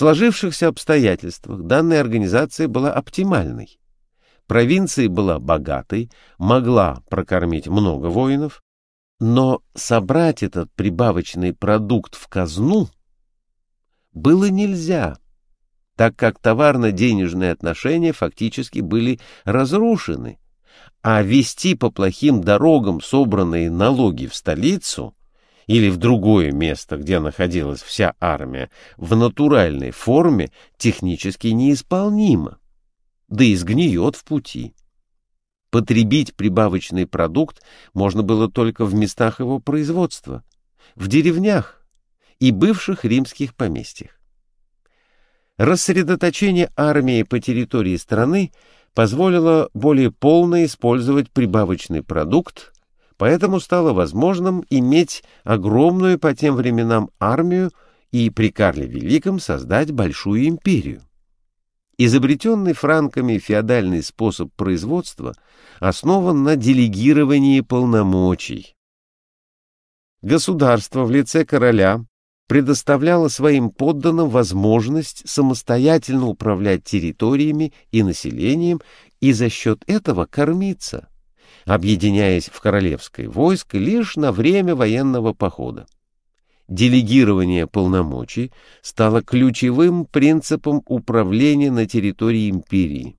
сложившихся обстоятельствах данная организация была оптимальной. Провинция была богатой, могла прокормить много воинов, но собрать этот прибавочный продукт в казну было нельзя, так как товарно-денежные отношения фактически были разрушены, а вести по плохим дорогам собранные налоги в столицу или в другое место, где находилась вся армия, в натуральной форме технически неисполнимо, да и сгниет в пути. Потребить прибавочный продукт можно было только в местах его производства, в деревнях и бывших римских поместьях. Рассредоточение армии по территории страны позволило более полно использовать прибавочный продукт, поэтому стало возможным иметь огромную по тем временам армию и при Карле Великом создать большую империю. Изобретенный франками феодальный способ производства основан на делегировании полномочий. Государство в лице короля предоставляло своим подданным возможность самостоятельно управлять территориями и населением и за счет этого кормиться, объединяясь в королевское войско лишь на время военного похода. Делегирование полномочий стало ключевым принципом управления на территории империи.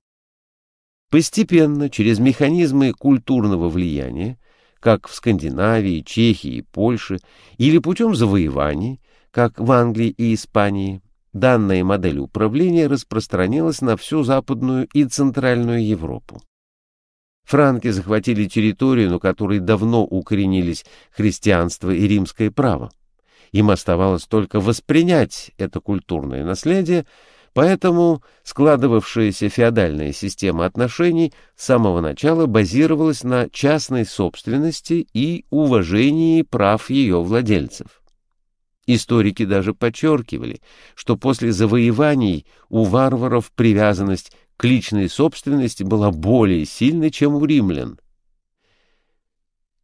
Постепенно, через механизмы культурного влияния, как в Скандинавии, Чехии Польше, или путем завоеваний, как в Англии и Испании, данная модель управления распространилась на всю Западную и Центральную Европу. Франки захватили территорию, на которой давно укоренились христианство и римское право. Им оставалось только воспринять это культурное наследие, поэтому складывавшаяся феодальная система отношений с самого начала базировалась на частной собственности и уважении прав ее владельцев. Историки даже подчеркивали, что после завоеваний у варваров привязанность к личной собственности была более сильной, чем у римлян.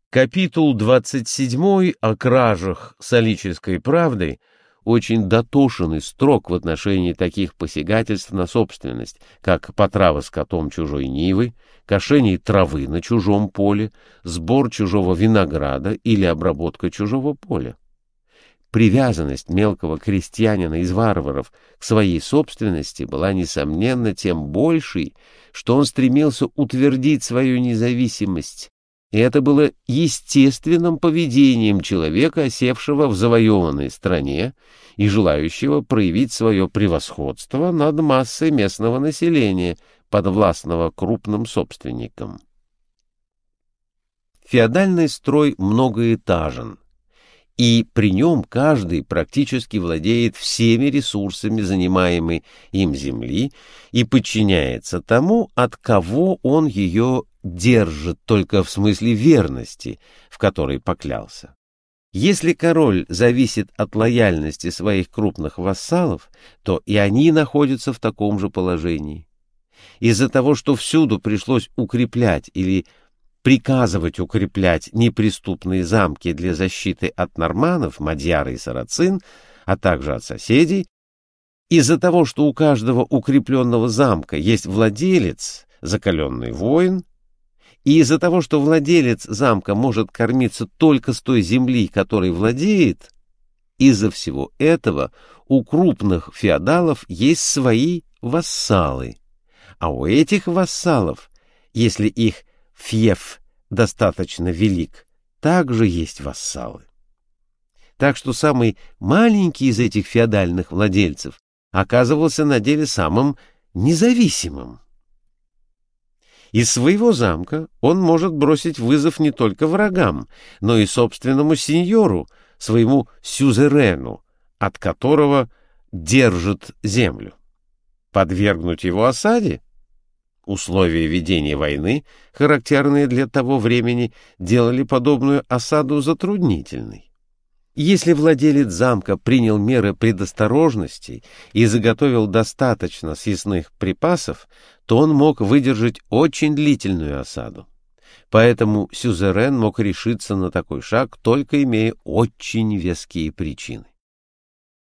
Капитул 27 о кражах солической правды очень дотошен и строг в отношении таких посягательств на собственность, как потрава скотом чужой нивы, кошение травы на чужом поле, сбор чужого винограда или обработка чужого поля привязанность мелкого крестьянина из варваров к своей собственности была, несомненно, тем большей, что он стремился утвердить свою независимость, и это было естественным поведением человека, осевшего в завоеванной стране и желающего проявить свое превосходство над массой местного населения, подвластного крупным собственникам. Феодальный строй многоэтажен — и при нем каждый практически владеет всеми ресурсами занимаемой им земли и подчиняется тому, от кого он ее держит только в смысле верности, в которой поклялся. Если король зависит от лояльности своих крупных вассалов, то и они находятся в таком же положении. Из-за того, что всюду пришлось укреплять или приказывать укреплять неприступные замки для защиты от норманов, мадьяр и сарацин, а также от соседей, из-за того, что у каждого укрепленного замка есть владелец, закаленный воин, и из-за того, что владелец замка может кормиться только с той земли, которой владеет, из-за всего этого у крупных феодалов есть свои вассалы, а у этих вассалов, если их фьеф достаточно велик, также есть вассалы. Так что самый маленький из этих феодальных владельцев оказывался на деле самым независимым. Из своего замка он может бросить вызов не только врагам, но и собственному сеньору, своему сюзерену, от которого держит землю. Подвергнуть его осаде Условия ведения войны, характерные для того времени, делали подобную осаду затруднительной. Если владелец замка принял меры предосторожности и заготовил достаточно съестных припасов, то он мог выдержать очень длительную осаду. Поэтому сюзерен мог решиться на такой шаг, только имея очень веские причины.